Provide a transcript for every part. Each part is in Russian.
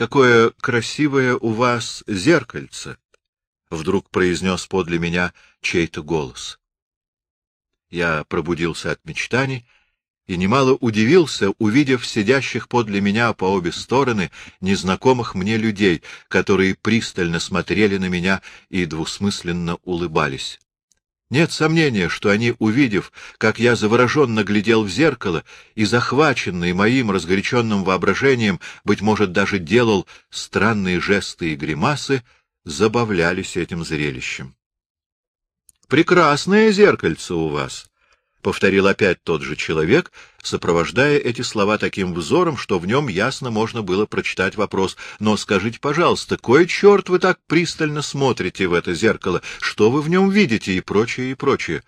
какое красивое у вас зеркальце! — вдруг произнес подле меня чей-то голос. Я пробудился от мечтаний и немало удивился, увидев сидящих подле меня по обе стороны незнакомых мне людей, которые пристально смотрели на меня и двусмысленно улыбались. Нет сомнения, что они, увидев, как я завороженно глядел в зеркало и, захваченный моим разгоряченным воображением, быть может, даже делал странные жесты и гримасы, забавлялись этим зрелищем. — Прекрасное зеркальце у вас! — повторил опять тот же человек, сопровождая эти слова таким взором, что в нем ясно можно было прочитать вопрос. «Но скажите, пожалуйста, кой черт вы так пристально смотрите в это зеркало? Что вы в нем видите?» и прочее, и прочее.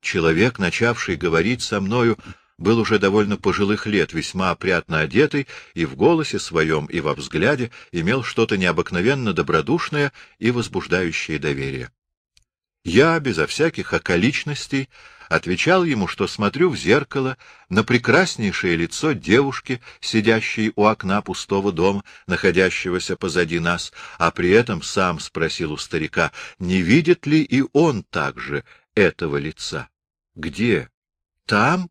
Человек, начавший говорить со мною, был уже довольно пожилых лет, весьма опрятно одетый, и в голосе своем, и во взгляде имел что-то необыкновенно добродушное и возбуждающее доверие. Я, безо всяких околичностей, отвечал ему, что смотрю в зеркало на прекраснейшее лицо девушки, сидящей у окна пустого дома, находящегося позади нас, а при этом сам спросил у старика, не видит ли и он также этого лица. — Где? — Там?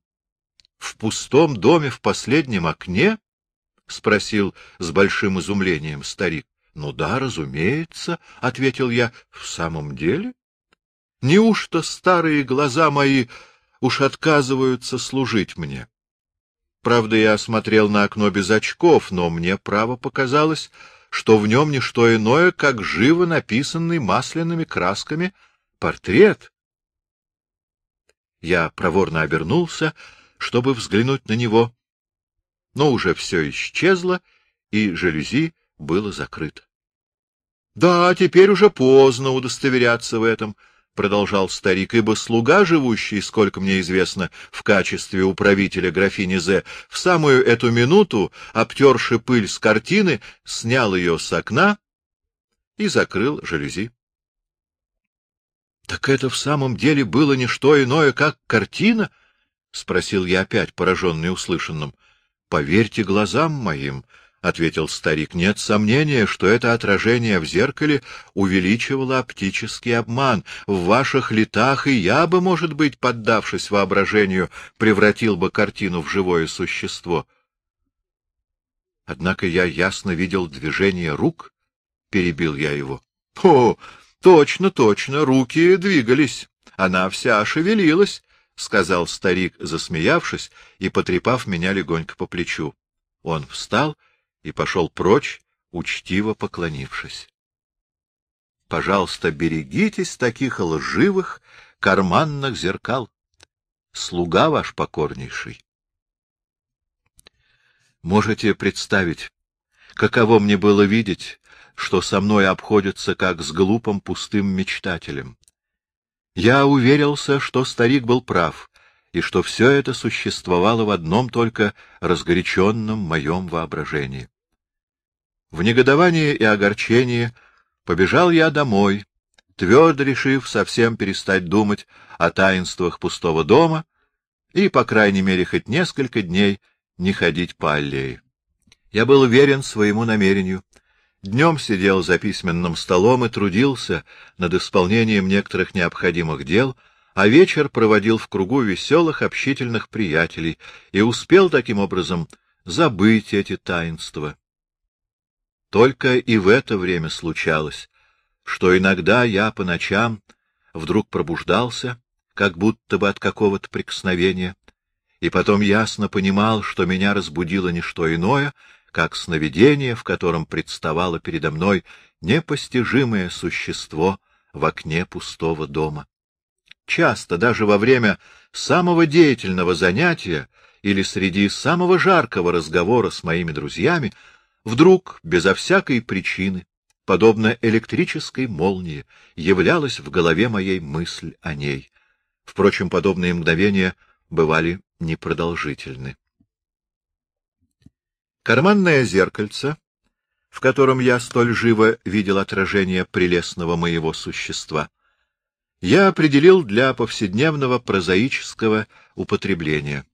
В пустом доме в последнем окне? — спросил с большим изумлением старик. — Ну да, разумеется, — ответил я. — В самом деле? — Неужто старые глаза мои уж отказываются служить мне? Правда, я смотрел на окно без очков, но мне право показалось, что в нем не что иное, как живо написанный масляными красками портрет. Я проворно обернулся, чтобы взглянуть на него, но уже все исчезло, и жалюзи было закрыто. — Да, теперь уже поздно удостоверяться в этом, — продолжал старик, — ибо слуга, живущий, сколько мне известно, в качестве управителя графини З, в самую эту минуту, обтерши пыль с картины, снял ее с окна и закрыл жалюзи. — Так это в самом деле было не что иное, как картина? — спросил я опять, пораженный услышанным. — Поверьте глазам моим, — ответил старик, — нет сомнения, что это отражение в зеркале увеличивало оптический обман. В ваших летах и я бы, может быть, поддавшись воображению, превратил бы картину в живое существо. Однако я ясно видел движение рук, — перебил я его. — О, точно, точно, руки двигались, она вся шевелилась, — сказал старик, засмеявшись и потрепав меня легонько по плечу. Он встал и пошел прочь, учтиво поклонившись. Пожалуйста, берегитесь таких лживых карманных зеркал. Слуга ваш покорнейший. Можете представить, каково мне было видеть, что со мной обходятся как с глупым пустым мечтателем. Я уверился, что старик был прав, и что все это существовало в одном только разгоряченном моем воображении. В негодовании и огорчении побежал я домой, твердо решив совсем перестать думать о таинствах пустого дома и, по крайней мере, хоть несколько дней не ходить по аллее. Я был уверен своему намерению. Днем сидел за письменным столом и трудился над исполнением некоторых необходимых дел, а вечер проводил в кругу веселых общительных приятелей и успел таким образом забыть эти таинства. Только и в это время случалось, что иногда я по ночам вдруг пробуждался, как будто бы от какого-то прикосновения, и потом ясно понимал, что меня разбудило не что иное, как сновидение, в котором представало передо мной непостижимое существо в окне пустого дома. Часто, даже во время самого деятельного занятия или среди самого жаркого разговора с моими друзьями, Вдруг, безо всякой причины, подобно электрической молнии, являлась в голове моей мысль о ней. Впрочем, подобные мгновения бывали непродолжительны. Карманное зеркальце, в котором я столь живо видел отражение прелестного моего существа, я определил для повседневного прозаического употребления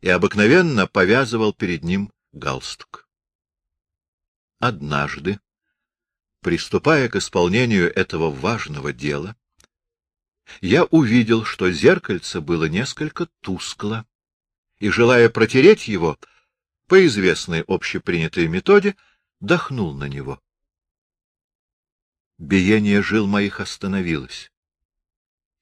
и обыкновенно повязывал перед ним галстук. Однажды, приступая к исполнению этого важного дела, я увидел, что зеркальце было несколько тускло, и, желая протереть его, по известной общепринятой методе, дохнул на него. Биение жил моих остановилось.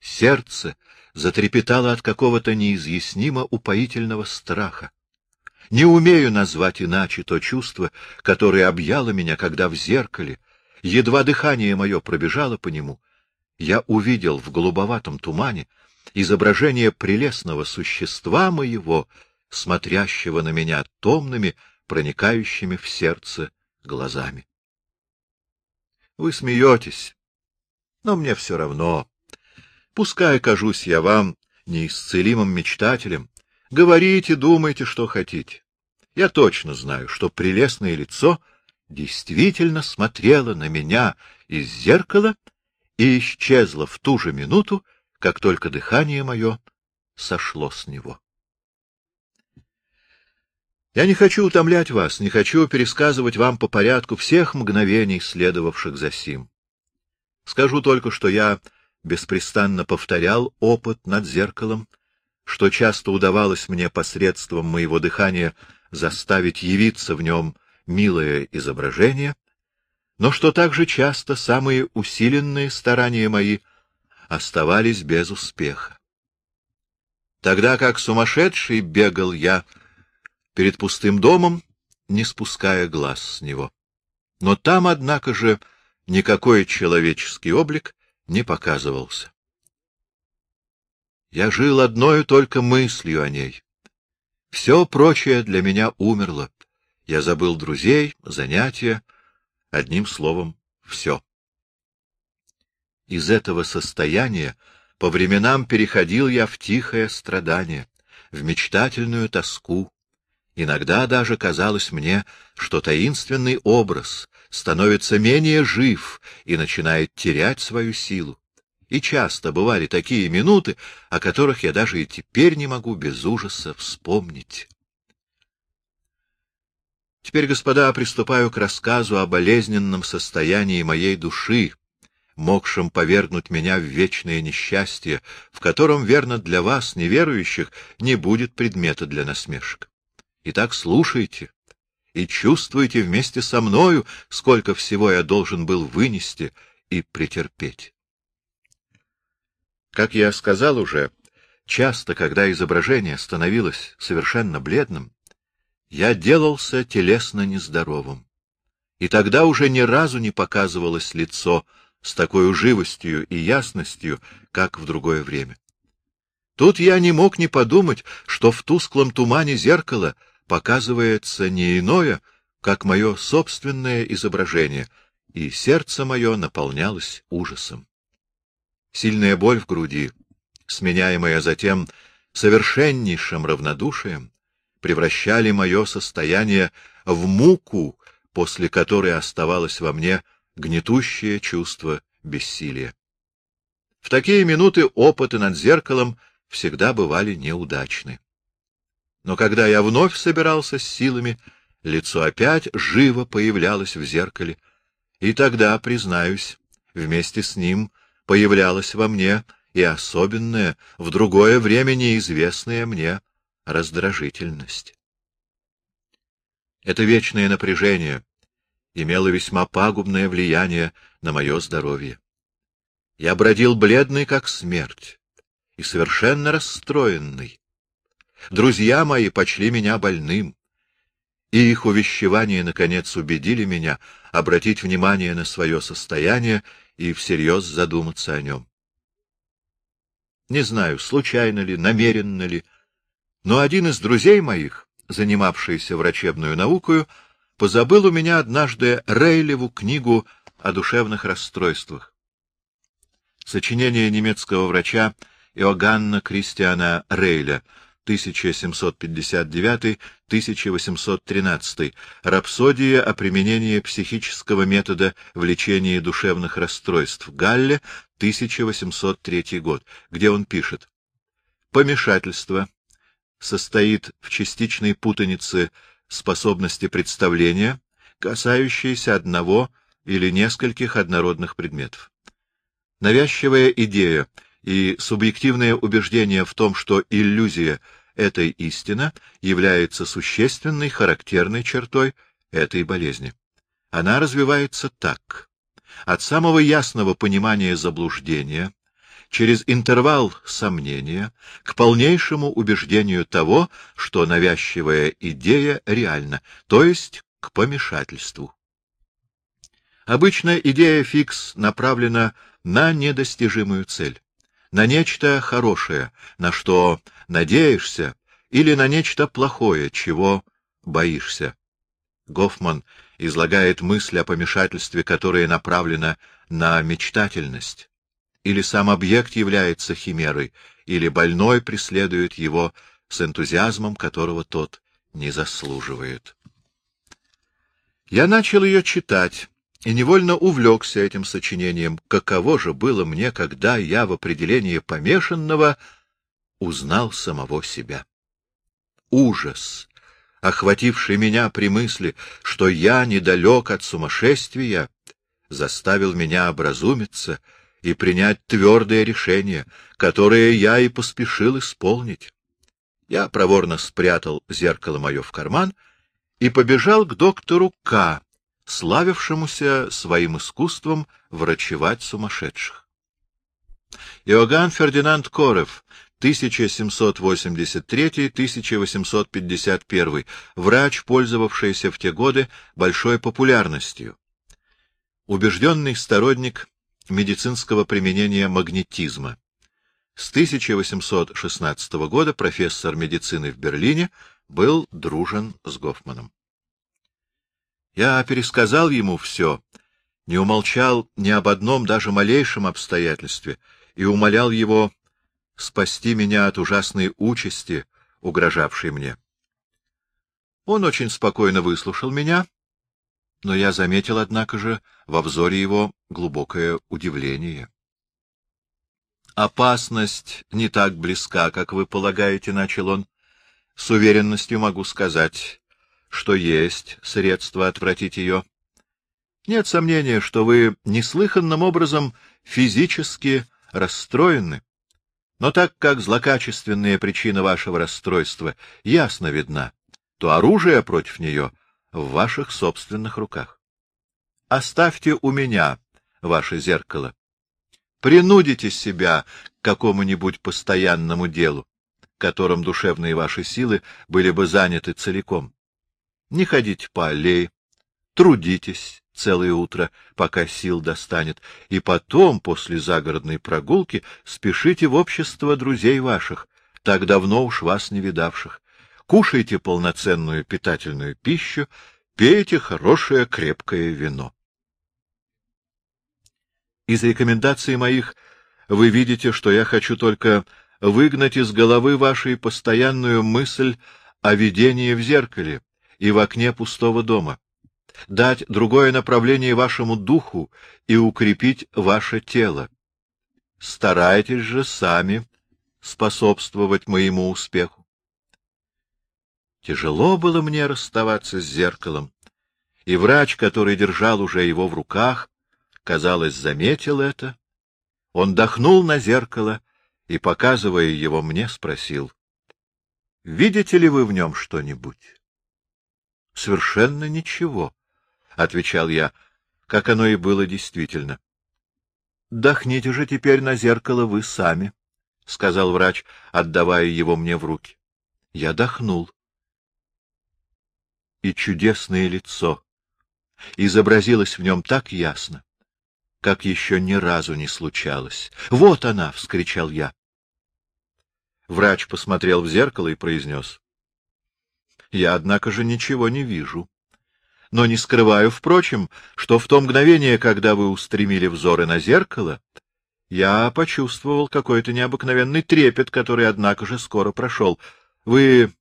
Сердце затрепетало от какого-то неизъяснимо упоительного страха. Не умею назвать иначе то чувство, которое объяло меня, когда в зеркале, едва дыхание мое пробежало по нему, я увидел в голубоватом тумане изображение прелестного существа моего, смотрящего на меня томными, проникающими в сердце глазами. Вы смеетесь, но мне все равно. Пускай кажусь я вам неисцелимым мечтателем, говорите, думайте, что хотите. Я точно знаю, что прелестное лицо действительно смотрело на меня из зеркала и исчезло в ту же минуту, как только дыхание мое сошло с него. Я не хочу утомлять вас, не хочу пересказывать вам по порядку всех мгновений, следовавших за сим. Скажу только, что я беспрестанно повторял опыт над зеркалом, что часто удавалось мне посредством моего дыхания заставить явиться в нем милое изображение, но что также часто самые усиленные старания мои оставались без успеха. Тогда как сумасшедший бегал я перед пустым домом, не спуская глаз с него. Но там, однако же, никакой человеческий облик не показывался. Я жил одною только мыслью о ней. Все прочее для меня умерло. Я забыл друзей, занятия, одним словом, все. Из этого состояния по временам переходил я в тихое страдание, в мечтательную тоску, Иногда даже казалось мне, что таинственный образ становится менее жив и начинает терять свою силу. И часто бывали такие минуты, о которых я даже и теперь не могу без ужаса вспомнить. Теперь, господа, приступаю к рассказу о болезненном состоянии моей души, могшем повергнуть меня в вечное несчастье, в котором, верно, для вас, неверующих, не будет предмета для насмешек. Итак, слушайте и чувствуйте вместе со мною, сколько всего я должен был вынести и претерпеть. Как я сказал уже, часто, когда изображение становилось совершенно бледным, я делался телесно нездоровым. И тогда уже ни разу не показывалось лицо с такой живостью и ясностью, как в другое время. Тут я не мог не подумать, что в тусклом тумане зеркала показывается не иное, как мое собственное изображение, и сердце мое наполнялось ужасом. Сильная боль в груди, сменяемая затем совершеннейшим равнодушием, превращали мое состояние в муку, после которой оставалось во мне гнетущее чувство бессилия. В такие минуты опыты над зеркалом всегда бывали неудачны. Но когда я вновь собирался с силами, лицо опять живо появлялось в зеркале, и тогда, признаюсь, вместе с ним появлялась во мне и особенная, в другое время неизвестная мне раздражительность. Это вечное напряжение имело весьма пагубное влияние на мое здоровье. Я бродил бледный, как смерть, и совершенно расстроенный. Друзья мои почли меня больным, и их увещевания, наконец, убедили меня обратить внимание на свое состояние и всерьез задуматься о нем. Не знаю, случайно ли, намеренно ли, но один из друзей моих, занимавшийся врачебную наукою, позабыл у меня однажды Рейлеву книгу о душевных расстройствах. Сочинение немецкого врача Иоганна Кристиана Рейля — 1759-1813, рапсодия о применении психического метода в лечении душевных расстройств, Галле, 1803 год, где он пишет? «Помешательство состоит в частичной путанице способности представления, касающиеся одного или нескольких однородных предметов. Навязчивая идея и субъективное убеждение в том, что иллюзия — это истина, является существенной характерной чертой этой болезни. Она развивается так. От самого ясного понимания заблуждения, через интервал сомнения, к полнейшему убеждению того, что навязчивая идея реальна, то есть к помешательству. Обычно идея фикс направлена на недостижимую цель, на нечто хорошее, на что надеешься, или на нечто плохое, чего боишься. Гофман излагает мысль о помешательстве, которое направлено на мечтательность. Или сам объект является химерой, или больной преследует его с энтузиазмом, которого тот не заслуживает. Я начал ее читать и невольно увлекся этим сочинением. Каково же было мне, когда я в определении помешанного узнал самого себя. Ужас, охвативший меня при мысли, что я недалек от сумасшествия, заставил меня образумиться и принять твердое решение, которое я и поспешил исполнить. Я проворно спрятал зеркало мое в карман и побежал к доктору К., славившемуся своим искусством врачевать сумасшедших. Иоганн Фердинанд Корев, 1783-1851, врач, пользовавшийся в те годы большой популярностью. Убежденный сторонник медицинского применения магнетизма. С 1816 года профессор медицины в Берлине был дружен с Гофманом. Я пересказал ему все, не умолчал ни об одном даже малейшем обстоятельстве и умолял его спасти меня от ужасной участи, угрожавшей мне. Он очень спокойно выслушал меня, но я заметил, однако же, во взоре его глубокое удивление. «Опасность не так близка, как вы полагаете», — начал он. «С уверенностью могу сказать, что есть средства отвратить ее. Нет сомнения, что вы неслыханным образом физически расстроены, но так как злокачественная причина вашего расстройства ясно видна, то оружие против нее в ваших собственных руках. Оставьте у меня ваше зеркало. Принудите себя к какому-нибудь постоянному делу, которым душевные ваши силы были бы заняты целиком. Не ходите по аллее, трудитесь целое утро, пока сил достанет, и потом, после загородной прогулки, спешите в общество друзей ваших, так давно уж вас не видавших. Кушайте полноценную питательную пищу, пейте хорошее крепкое вино. Из рекомендаций моих вы видите, что я хочу только выгнать из головы вашей постоянную мысль о видении в зеркале и в окне пустого дома дать другое направление вашему духу и укрепить ваше тело. Старайтесь же сами способствовать моему успеху. Тяжело было мне расставаться с зеркалом, и врач, который держал уже его в руках, казалось, заметил это. Он дохнул на зеркало и, показывая его мне, спросил, — Видите ли вы в нем что-нибудь? — Совершенно ничего, — отвечал я, — как оно и было действительно. — Дохните же теперь на зеркало вы сами, — сказал врач, отдавая его мне в руки. Я дохнул. И чудесное лицо изобразилось в нем так ясно, как еще ни разу не случалось. — Вот она! — вскричал я. Врач посмотрел в зеркало и произнес. — Я, однако же, ничего не вижу но не скрываю, впрочем, что в то мгновение, когда вы устремили взоры на зеркало, я почувствовал какой-то необыкновенный трепет, который, однако же, скоро прошел. Вы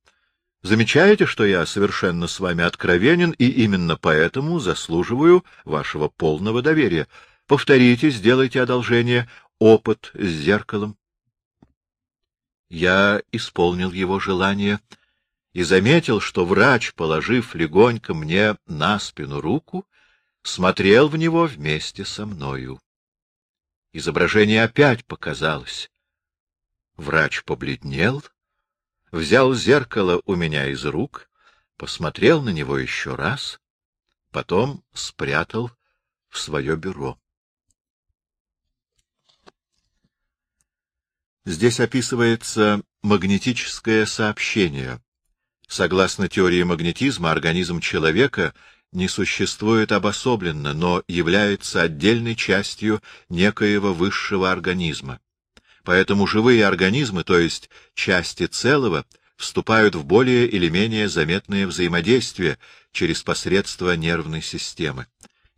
замечаете, что я совершенно с вами откровенен, и именно поэтому заслуживаю вашего полного доверия. Повторите, сделайте одолжение, опыт с зеркалом. Я исполнил его желание и заметил, что врач, положив легонько мне на спину руку, смотрел в него вместе со мною. Изображение опять показалось. Врач побледнел, взял зеркало у меня из рук, посмотрел на него еще раз, потом спрятал в свое бюро. Здесь описывается магнетическое сообщение. Согласно теории магнетизма, организм человека не существует обособленно, но является отдельной частью некоего высшего организма. Поэтому живые организмы, то есть части целого, вступают в более или менее заметное взаимодействие через посредство нервной системы.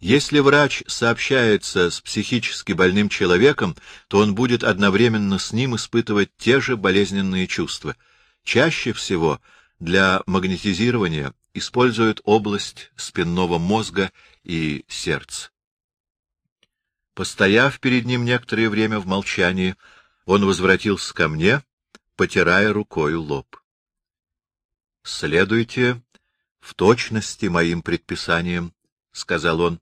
Если врач сообщается с психически больным человеком, то он будет одновременно с ним испытывать те же болезненные чувства. Чаще всего для магнетизирования используют область спинного мозга и сердца. Постояв перед ним некоторое время в молчании, он возвратился ко мне, потирая рукой лоб. — Следуйте в точности моим предписаниям, — сказал он.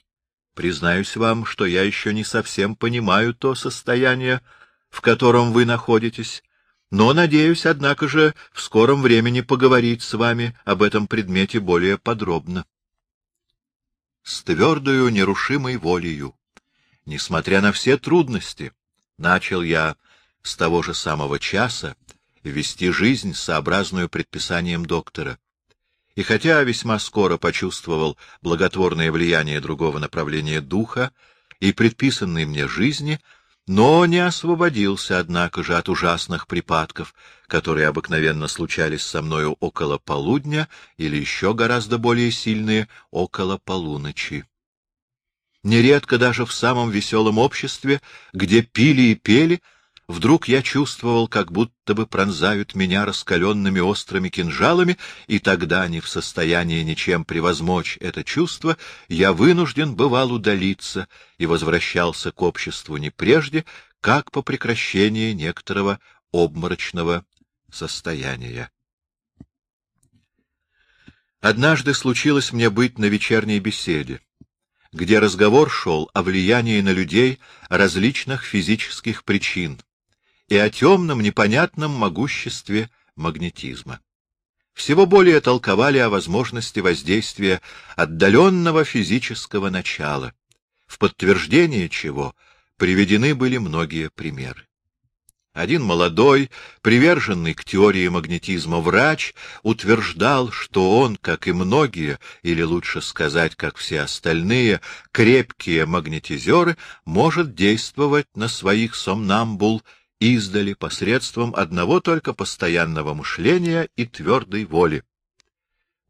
— Признаюсь вам, что я еще не совсем понимаю то состояние, в котором вы находитесь, но надеюсь, однако же, в скором времени поговорить с вами об этом предмете более подробно. С твердою нерушимой волею, несмотря на все трудности, начал я с того же самого часа вести жизнь, сообразную предписаниям доктора. И хотя весьма скоро почувствовал благотворное влияние другого направления духа и предписанной мне жизни, но не освободился, однако же, от ужасных припадков, которые обыкновенно случались со мною около полудня или еще гораздо более сильные — около полуночи. Нередко даже в самом веселом обществе, где пили и пели, вдруг я чувствовал, как будто бы пронзают меня раскаленными острыми кинжалами, и тогда, не в состоянии ничем превозмочь это чувство, я вынужден бывал удалиться и возвращался к обществу не прежде, как по прекращении некоторого обморочного состояния. Однажды случилось мне быть на вечерней беседе где разговор шел о влиянии на людей различных физических причин и о темном непонятном могуществе магнетизма. Всего более толковали о возможности воздействия отдаленного физического начала, в подтверждение чего приведены были многие примеры. Один молодой, приверженный к теории магнетизма врач утверждал, что он, как и многие, или лучше сказать, как все остальные, крепкие магнетизеры, может действовать на своих сомнамбул издали посредством одного только постоянного мышления и твердой воли.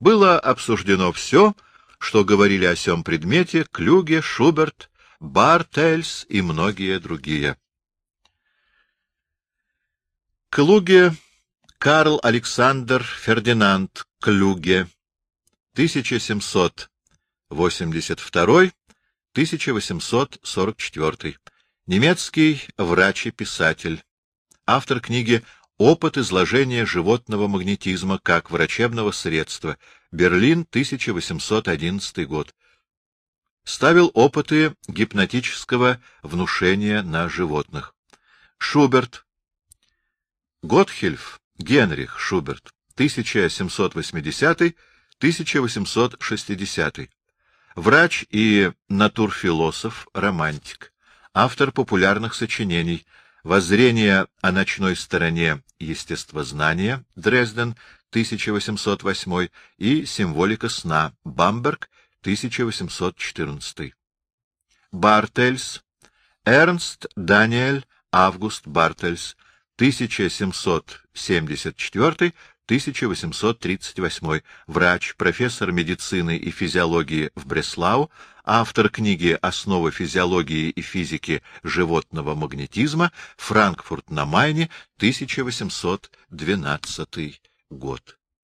Было обсуждено все, что говорили о сём предмете Клюге, Шуберт, Бартельс и многие другие. Клуге Карл Александр Фердинанд Клюге 1782-1844 немецкий врач и писатель, автор книги «Опыт изложения животного магнетизма как врачебного средства», Берлин, 1811 год. Ставил опыты гипнотического внушения на животных. Шуберт, Готхельф Генрих Шуберт, 1780-1860. Врач и натурфилософ, романтик. Автор популярных сочинений «Воззрение о ночной стороне естествознания» Дрезден, 1808 и «Символика сна» Бамберг, 1814. Бартельс, Эрнст Даниэль Август Бартельс, 1774-1838, врач, профессор медицины и физиологии в Бреслау, автор книги «Основы физиологии и физики животного магнетизма», Франкфурт на Майне, 1812 год.